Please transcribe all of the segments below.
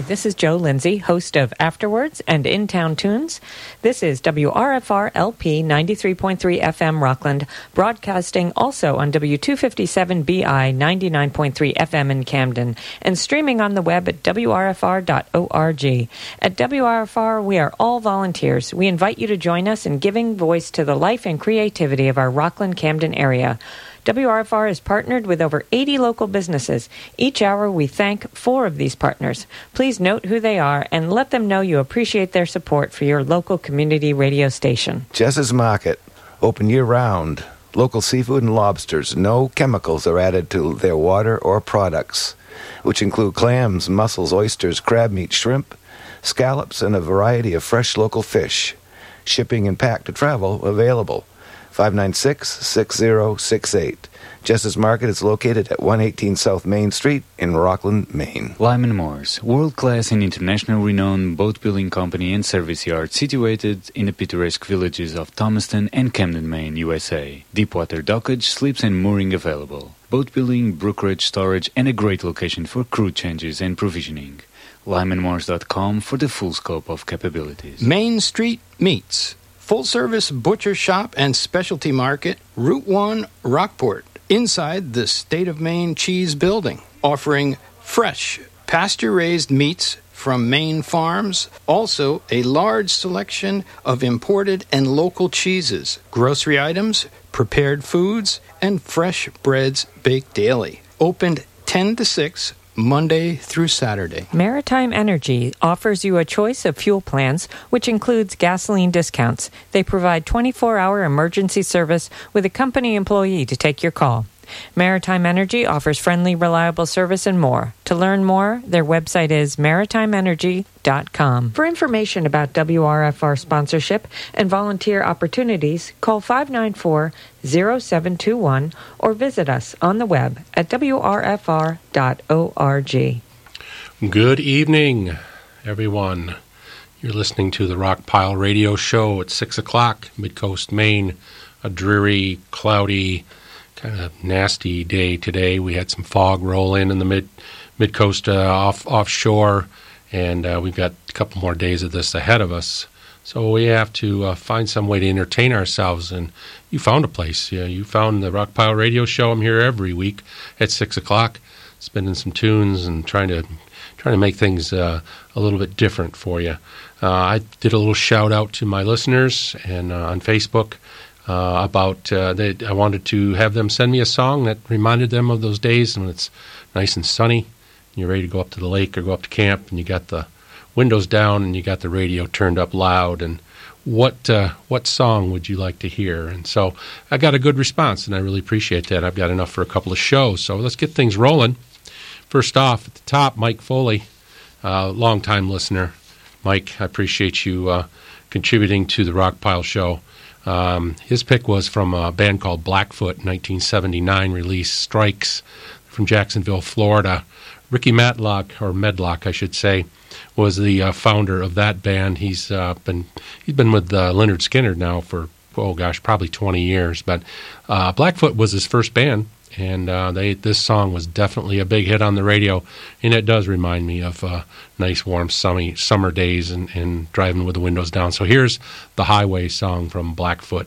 Hi, this is Joe Lindsay, host of Afterwards and In Town Tunes. This is WRFR LP 93.3 FM Rockland, broadcasting also on W257BI 99.3 FM in Camden, and streaming on the web at WRFR.org. At WRFR, we are all volunteers. We invite you to join us in giving voice to the life and creativity of our Rockland Camden area. WRFR is partnered with over 80 local businesses. Each hour, we thank four of these partners. Please note who they are and let them know you appreciate their support for your local community radio station. Jess's Market, open year round. Local seafood and lobsters. No chemicals are added to their water or products, which include clams, mussels, oysters, crab meat, shrimp, scallops, and a variety of fresh local fish. Shipping and pack to travel available. 596 6068. Jess's Market is located at 118 South Main Street in Rockland, Maine. Lyman-Morse, world class and international renowned boat building company and service yard situated in the picturesque villages of Thomaston and Camden, Maine, USA. Deepwater dockage, slips, and mooring available. Boat building, brokerage, storage, and a great location for crew changes and provisioning. LymanMorse.com for the full scope of capabilities. Main Street Meats full service butcher shop and specialty market, Route 1, Rockport, inside the State of Maine Cheese Building, offering fresh, pasture raised meats from Maine farms, also a large selection of imported and local cheeses, grocery items, prepared foods, and fresh breads baked daily. Opened 10 to 6 Monday through Saturday. Maritime Energy offers you a choice of fuel plans, which includes gasoline discounts. They provide 24 hour emergency service with a company employee to take your call. Maritime Energy offers friendly, reliable service and more. To learn more, their website is maritimeenergy.com. For information about WRFR sponsorship and volunteer opportunities, call 594 0721 or visit us on the web at wrfr.org. Good evening, everyone. You're listening to the Rock Pile Radio Show at 6 o'clock, Midcoast, Maine. A dreary, cloudy, kind of nasty day today. We had some fog roll in in the mid mid coast uh, off offshore, and uh, we've got a couple more days of this ahead of us. So we have to uh, find some way to entertain ourselves. And you found a place. You found the Rock Pile Radio Show. I'm here every week at six o'clock, spinning some tunes and trying to trying to make things a little bit different for you. I did a little shout out to my listeners and on Facebook uh, about uh, they, I wanted to have them send me a song that reminded them of those days when it's nice and sunny. And you're ready to go up to the lake or go up to camp, and you got the windows down and you got the radio turned up loud. And what uh, what song would you like to hear? And so I got a good response, and I really appreciate that. I've got enough for a couple of shows, so let's get things rolling. First off, at the top, Mike Foley, uh, longtime listener. Mike, I appreciate you uh, contributing to the Rock Pile Show. Um, his pick was from a band called Blackfoot, 1979 release, Strikes, from Jacksonville, Florida. Ricky Matlock, or Medlocke, I should say, was the uh, founder of that band. He's uh, been he's been with uh, Lynyrd Skynyrd now for oh gosh, probably 20 years. But Blackfoot was his first band, and uh, they this song was definitely a big hit on the radio, and it does remind me of uh, nice warm sunny summer days and, and driving with the windows down. So here's the Highway song from Blackfoot.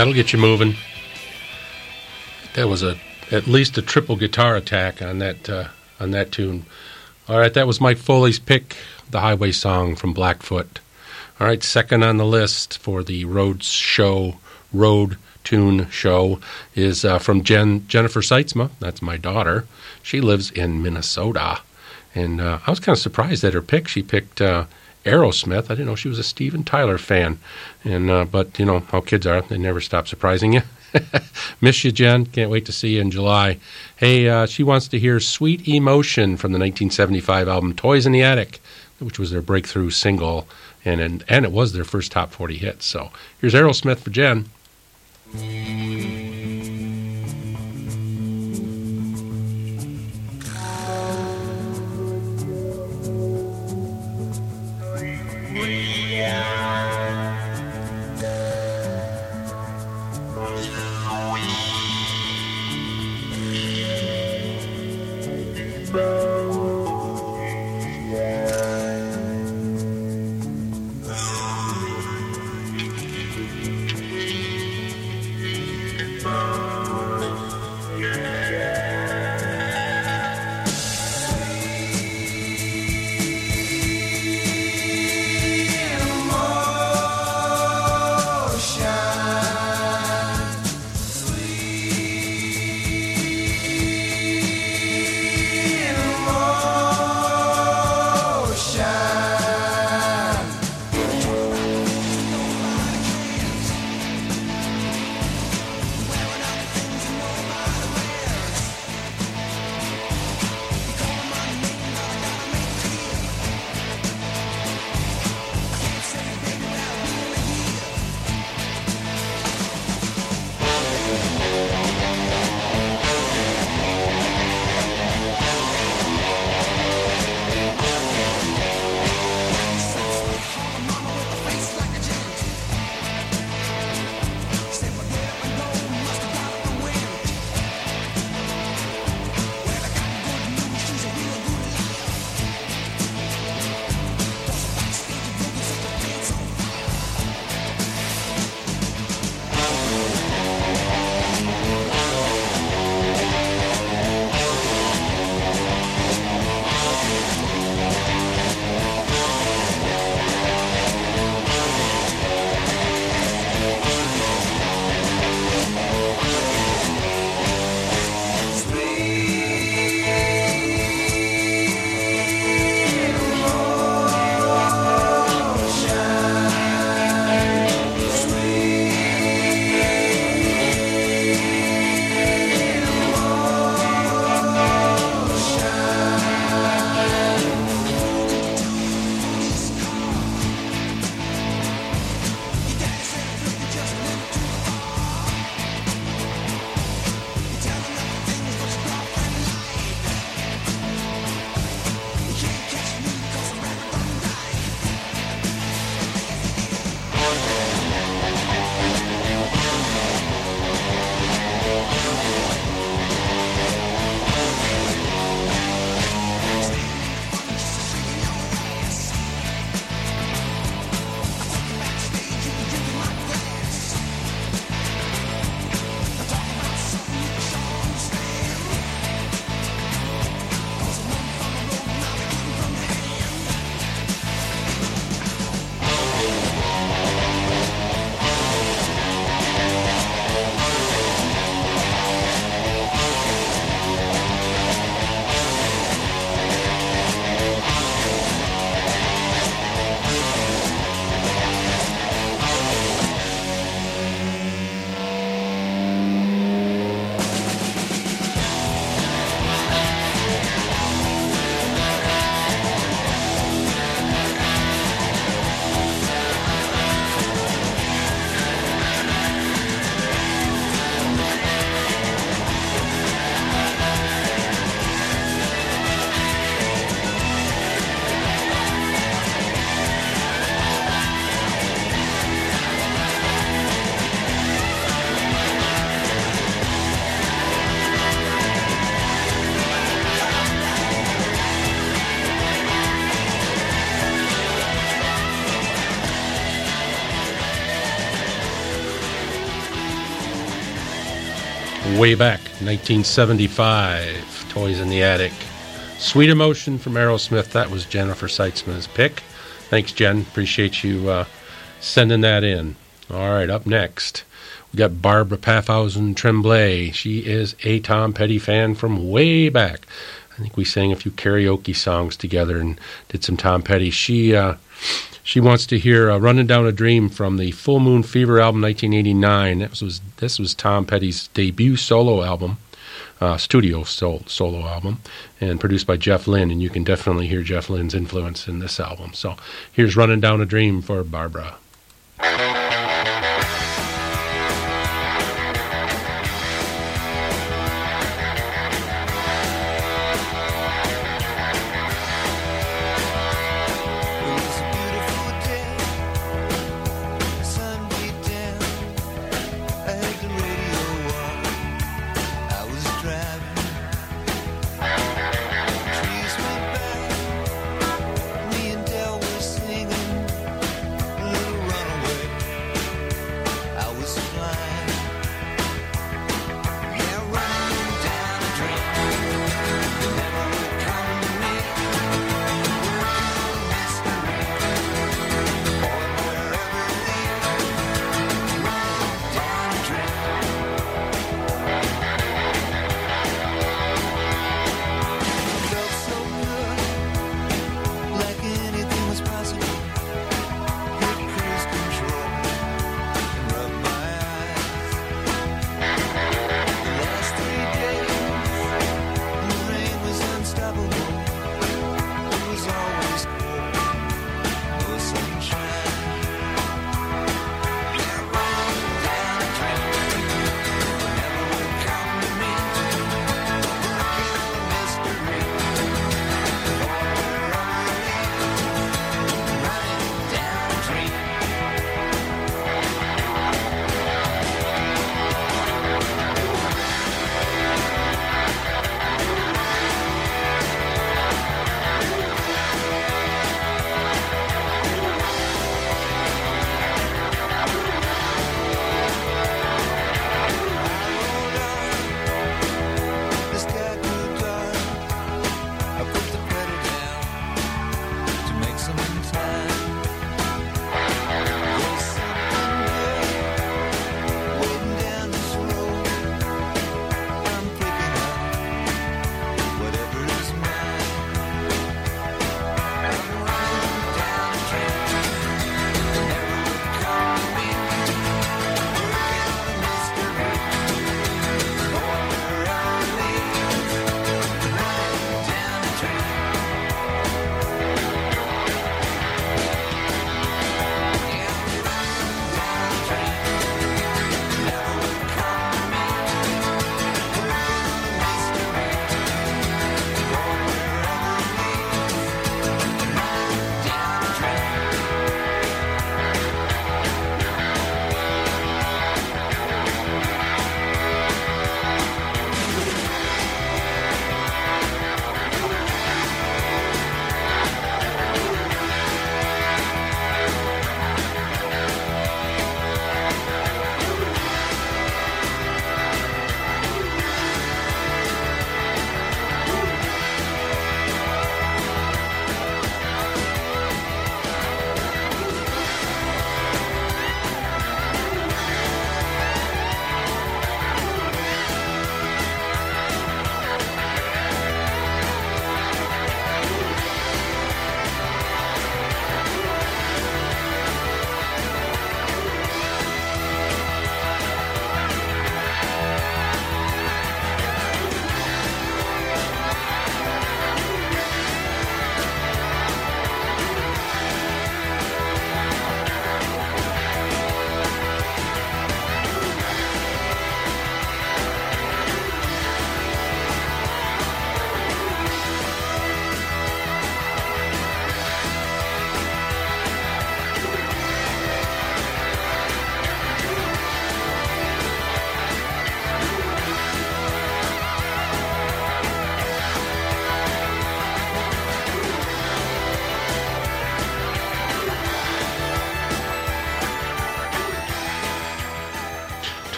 That'll get you moving. That was a at least a triple guitar attack on that uh, on that tune. All right, that was Mike Foley's pick, the Highway Song from Blackfoot. All right, second on the list for the Road Show Road Tune Show is uh, from Jen Jennifer Seitzma. That's my daughter. She lives in Minnesota, and uh, I was kind of surprised at her pick. She picked Aerosmith. I didn't know she was a Steven Tyler fan, and uh, but you know how kids are; they never stop surprising you. Miss you, Jen. Can't wait to see you in July. Hey, uh, she wants to hear Sweet Emotion from the 1975 album Toys in the Attic, which was their breakthrough single, and, and, and it was their first top 40 hit. So here's Aerosmith for Jen. Way back, 1975. Toys in the Attic. Sweet Emotion from Aerosmith. That was Jennifer Seitzman's pick. Thanks, Jen. Appreciate you uh, sending that in. All right, up next, we got Barbara Paffhausen Tremblay. She is a Tom Petty fan from way back. I think we sang a few karaoke songs together and did some Tom Petty. She uh, she wants to hear uh, "Running Down a Dream" from the Full Moon Fever album, 1989. This was this was Tom Petty's debut solo album uh, studio sol solo album and produced by Jeff Lynne. And you can definitely hear Jeff Lynne's influence in this album. So here's Running Down a Dream for Barbara.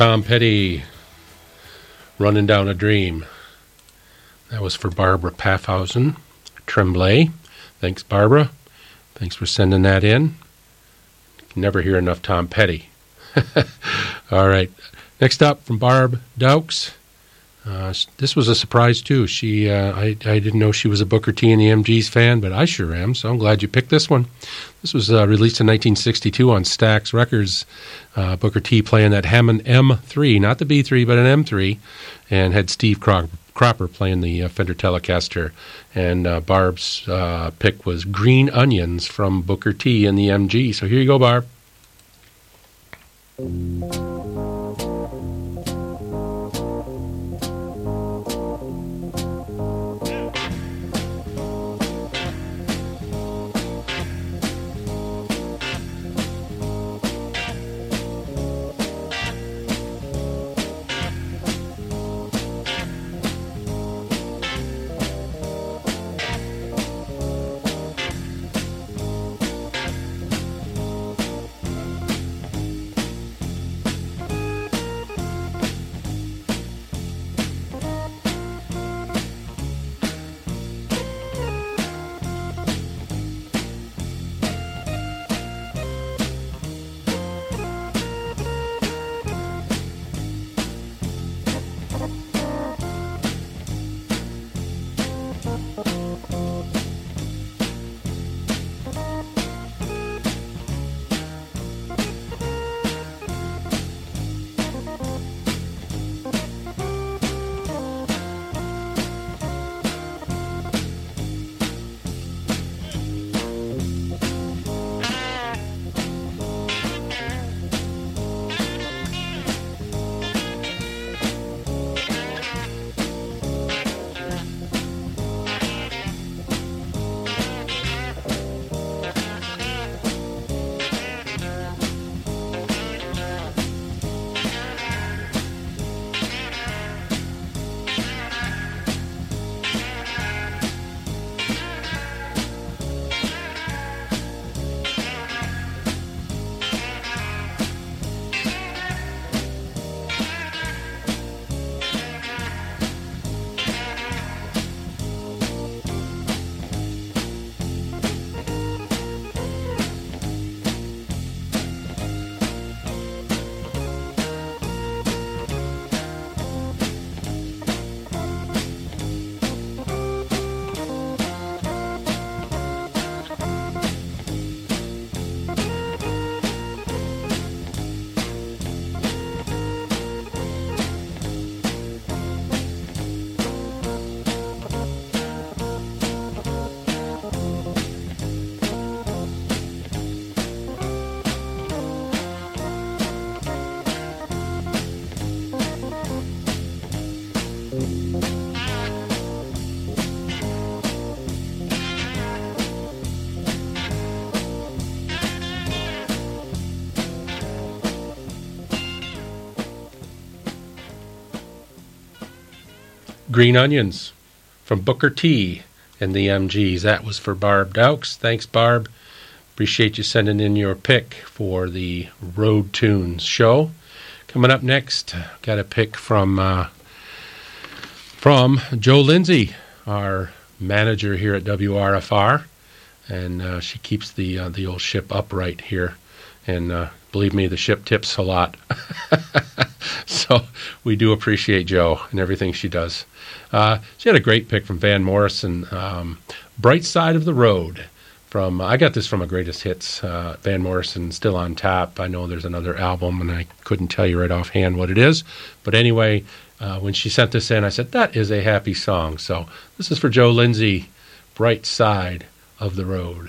Tom Petty Running Down a Dream. That was for Barbara Paffhausen, Tremblay. Thanks, Barbara. Thanks for sending that in. Never hear enough Tom Petty. All right. Next up from Barb Dowks. Uh, this was a surprise too. She, uh, I, I didn't know she was a Booker T and the MGs fan, but I sure am. So I'm glad you picked this one. This was uh, released in 1962 on Stax Records. Booker T playing that Hammond M3, not the B3, but an M3, and had Steve Cropper playing the Fender Telecaster. And Barb's pick was Green Onions from Booker T and the MG. So here you go, Barb. Green Onions from Booker T and the MGs. That was for Barb Dowks. Thanks, Barb. Appreciate you sending in your pick for the Road Tunes show. Coming up next, got a pick from uh, from Joe Lindsay, our manager here at WRFR, and uh, she keeps the uh, the old ship upright here. And believe me, the ship tips a lot. so we do appreciate Joe and everything she does. Uh, she had a great pick from Van Morrison, um, Bright Side of the Road. From I got this from a greatest hits. Uh, Van Morrison Still on Top. I know there's another album, and I couldn't tell you right offhand what it is. But anyway, uh, when she sent this in, I said that is a happy song. So this is for Joe Lindsay, Bright Side of the Road.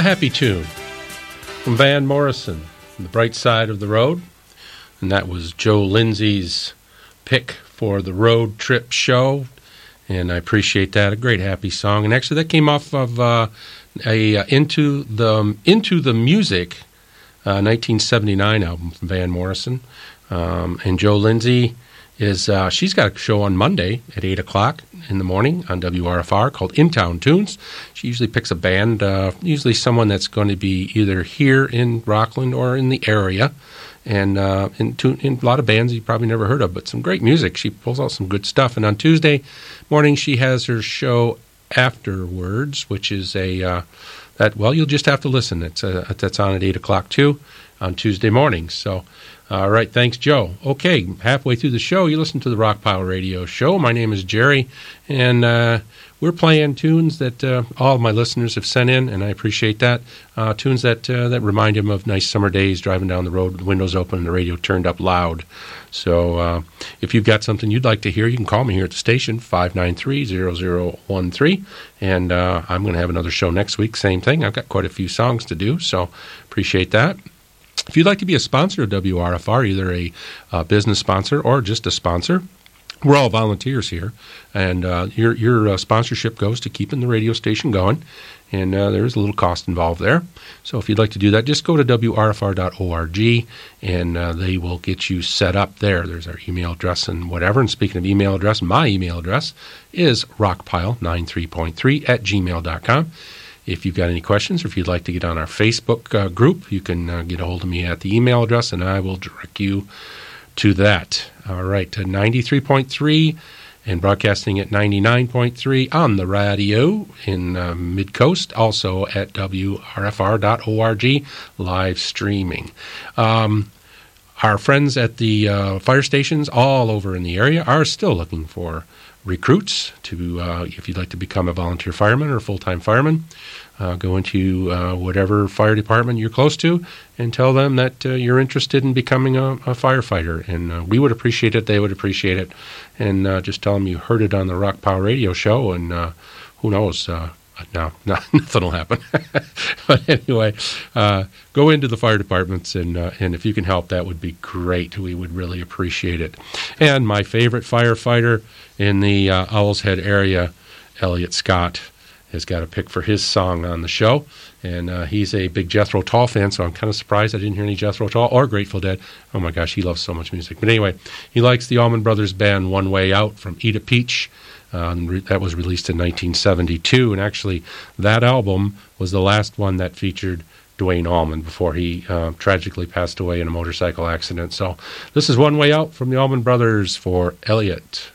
A happy tune from Van Morrison, The Bright Side of the Road. And that was Joe Lindsay's pick for the road trip show. And I appreciate that. A great happy song. And actually, that came off of uh, a uh, Into the Into the Music uh, 1979 album from Van Morrison. Um, and Joe Lindsay is uh, she's got a show on Monday at eight o'clock in the morning on WRFR called In Town Tunes. She usually picks a band, uh, usually someone that's going to be either here in Rockland or in the area, and uh, in, in a lot of bands you probably never heard of, but some great music. She pulls out some good stuff. And on Tuesday morning she has her show afterwards, which is a that well you'll just have to listen. It's a, that's on at eight o'clock too on Tuesday mornings. So. All right, thanks, Joe. Okay, halfway through the show, you listen to the Rockpile Radio Show. My name is Jerry, and uh, we're playing tunes that uh, all of my listeners have sent in, and I appreciate that. Uh, tunes that that remind them of nice summer days, driving down the road with the windows open and the radio turned up loud. So if you've got something you'd like to hear, you can call me here at the station, 593-0013, and uh, I'm going to have another show next week, same thing. I've got quite a few songs to do, so appreciate that. If you'd like to be a sponsor of WRFR, either a uh, business sponsor or just a sponsor, we're all volunteers here, and uh, your your uh, sponsorship goes to keeping the radio station going, and uh, there is a little cost involved there. So if you'd like to do that, just go to wrfr.org, and uh, they will get you set up there. There's our email address and whatever. And speaking of email address, my email address is rockpile93.3 at gmail.com. If you've got any questions or if you'd like to get on our Facebook uh, group, you can uh, get a hold of me at the email address and I will direct you to that. All right, 93.3 and broadcasting at 99.3 on the radio in uh, Mid Coast, also at WRFR.org, live streaming. Um, our friends at the uh, fire stations all over in the area are still looking for recruits to uh, if you'd like to become a volunteer fireman or full-time fireman uh, go into uh, whatever fire department you're close to and tell them that you're interested in becoming a, a firefighter. And we would appreciate it they would appreciate it. And just tell them you heard it on the rock power radio show and who knows no, no, nothing will happen. but anyway, uh, go into the fire departments, and, uh, and if you can help, that would be great. We would really appreciate it. And my favorite firefighter in the uh, Owl's Head area, Elliot Scott, has got a pick for his song on the show. And he's a big Jethro Tull fan, so I'm kind of surprised I didn't hear any Jethro Tull or Grateful Dead. Oh my gosh, he loves so much music. But anyway, he likes the Allman Brothers Band One Way Out from Eat a Peach. Uh, that was released in 1972. And actually, that album was the last one that featured Duane Allman before he uh, tragically passed away in a motorcycle accident. So this is One Way Out from the Allman Brothers for Elliot.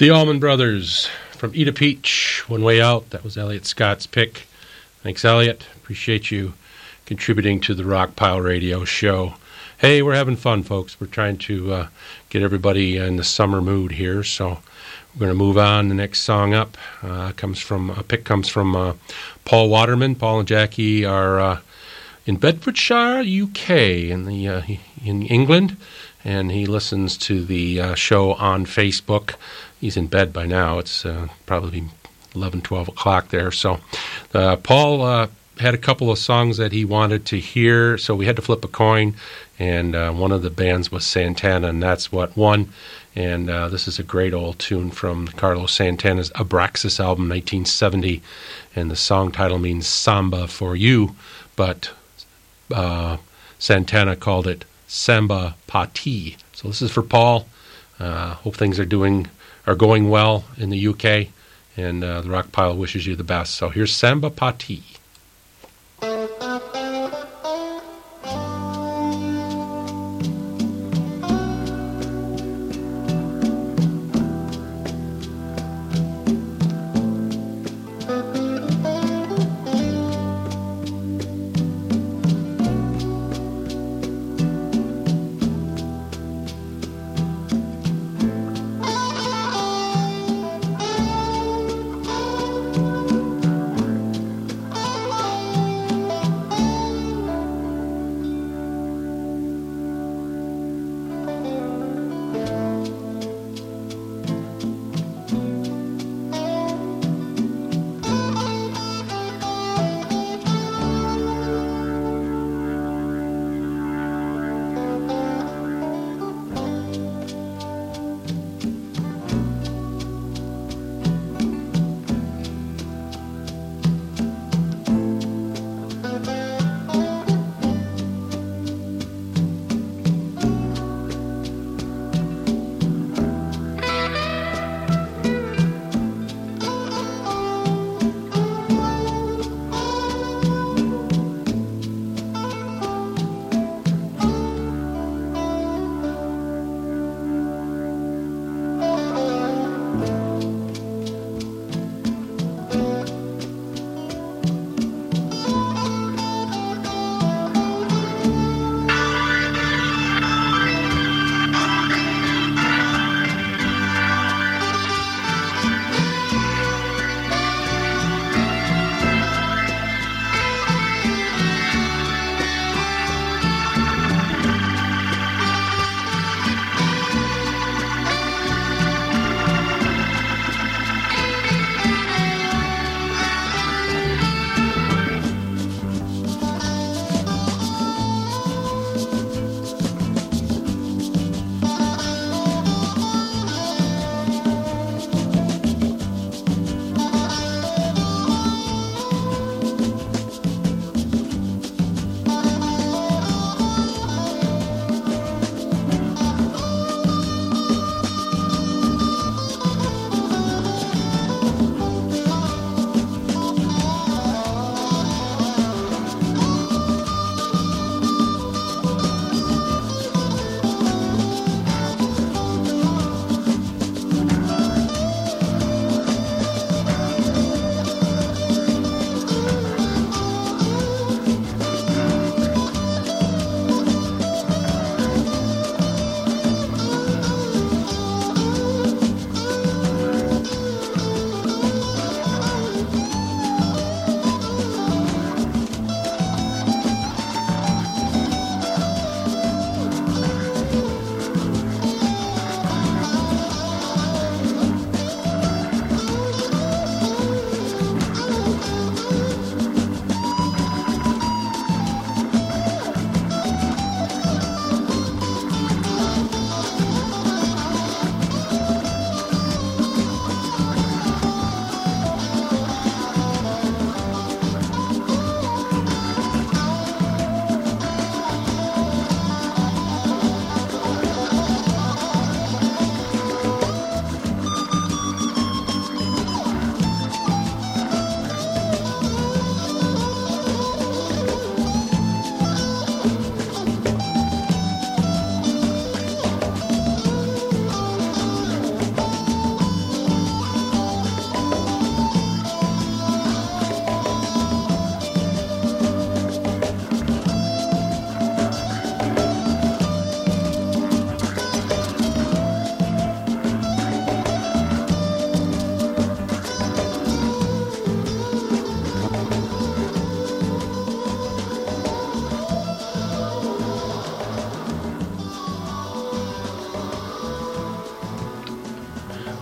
The Allman Brothers from Eat a Peach, One Way Out. That was Elliot Scott's pick. Thanks, Elliot. Appreciate you contributing to the Rock Pile Radio show. Hey, we're having fun, folks. We're trying to uh, get everybody in the summer mood here, so we're going to move on. The next song up uh, comes from a pick comes from uh, Paul Waterman. Paul and Jackie are in Bedfordshire, UK, in the in England, and he listens to the show on Facebook he's in bed by now. It's uh, probably 11, 12 o'clock there. So uh, Paul uh, had a couple of songs that he wanted to hear, so we had to flip a coin. And uh, one of the bands was Santana, and that's what won. And uh, this is a great old tune from Carlos Santana's Abraxas album, 1970. And the song title means Samba for You, but Santana called it Samba Pa Ti. So this is for Paul. hope things are doing are going well in the UK, and uh, the Rock Pile wishes you the best. So here's Samba Pa Ti.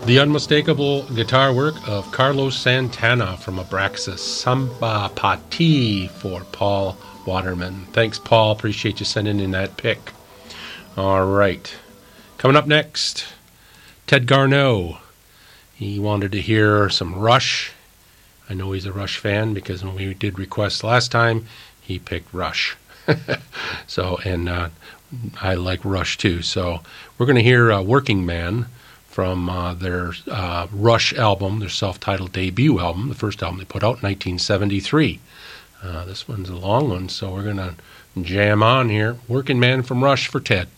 The unmistakable guitar work of Carlos Santana from Abraxas, Samba Pa Ti for Paul Waterman. Thanks, Paul. Appreciate you sending in that pick. All right. Coming up next, Ted Garneau. He wanted to hear some Rush. I know he's a Rush fan because when we did requests last time, he picked Rush. so, and uh, I like Rush too. So, we're going to hear uh, Working Man from uh, their uh, Rush album, their self titled debut album, the first album they put out in 1973. Uh, this one's a long one, so we're going to jam on here. Working Man from Rush for Ted.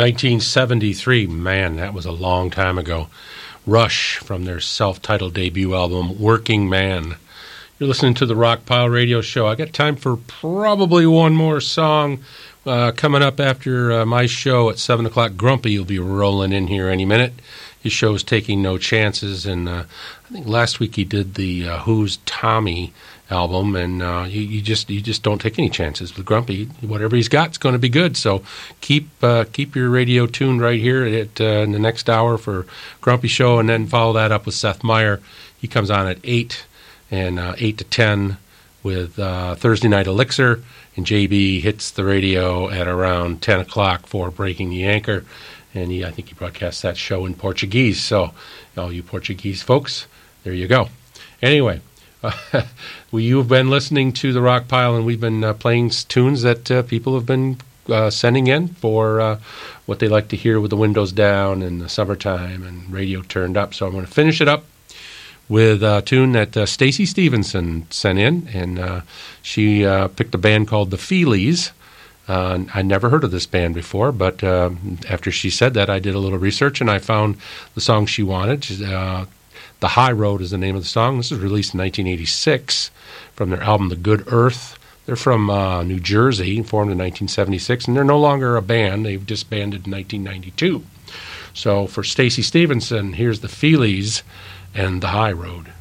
1973, man, that was a long time ago. Rush from their self titled debut album, Working Man. You're listening to the Rock Pile Radio Show. I got time for probably one more song uh, coming up after uh, my show at 7 o'clock. Grumpy will be rolling in here any minute. His show is Taking No Chances, and uh, I think last week he did the uh, Who's Tommy album, and uh, you, you, just you just don't take any chances with Grumpy. Whatever he's got is going to be good. So keep keep your radio tuned right here at in the next hour for Grumpy Show, and then follow that up with Seth Meyer. He comes on at eight and eight to ten with Thursday Night Elixir, and JB hits the radio at around ten o'clock for Breaking the Anchor, and he I think he broadcasts that show in Portuguese. So all you Portuguese folks, there you go. Anyway. well, you've been listening to the Rock Pile, and we've been uh, playing tunes that uh, people have been uh, sending in for what they like to hear with the windows down in the summertime and radio turned up. So I'm going to finish it up with a tune that Stacy Stevenson sent in, and she picked a band called the Feelies. Uh, I never heard of this band before, but um, after she said that, I did a little research and I found the song she wanted. Uh, the High Road is the name of the song. This was released in 1986 from their album The Good Earth. They're from uh, New Jersey, formed in 1976, and they're no longer a band. They've disbanded in 1992. So for Stacy Stevenson, here's the Feelies and The High Road.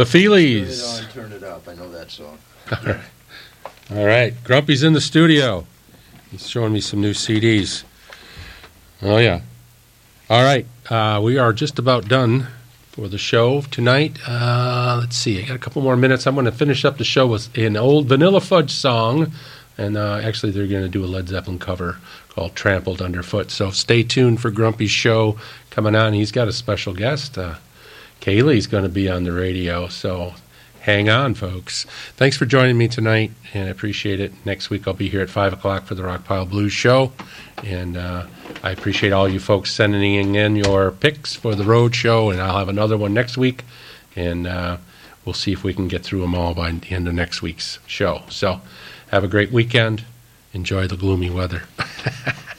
The Feelies. Turn it on, turn it up. I know that song. All right. All right. Grumpy's in the studio. He's showing me some new CDs. Oh, yeah. All right. Uh, we are just about done for the show tonight. Uh, let's see. I got a couple more minutes. I'm going to finish up the show with an old Vanilla Fudge song. And uh, actually, they're going to do a Led Zeppelin cover called Trampled Under Foot. So stay tuned for Grumpy's show coming on. He's got a special guest. Kaylee's going to be on the radio. So hang on, folks. Thanks for joining me tonight, and I appreciate it. Next week, I'll be here at 5 o'clock for the Rockpile Blues Show. And uh, I appreciate all you folks sending in your picks for the road show, and I'll have another one next week. And uh, we'll see if we can get through them all by the end of next week's show. So have a great weekend. Enjoy the gloomy weather.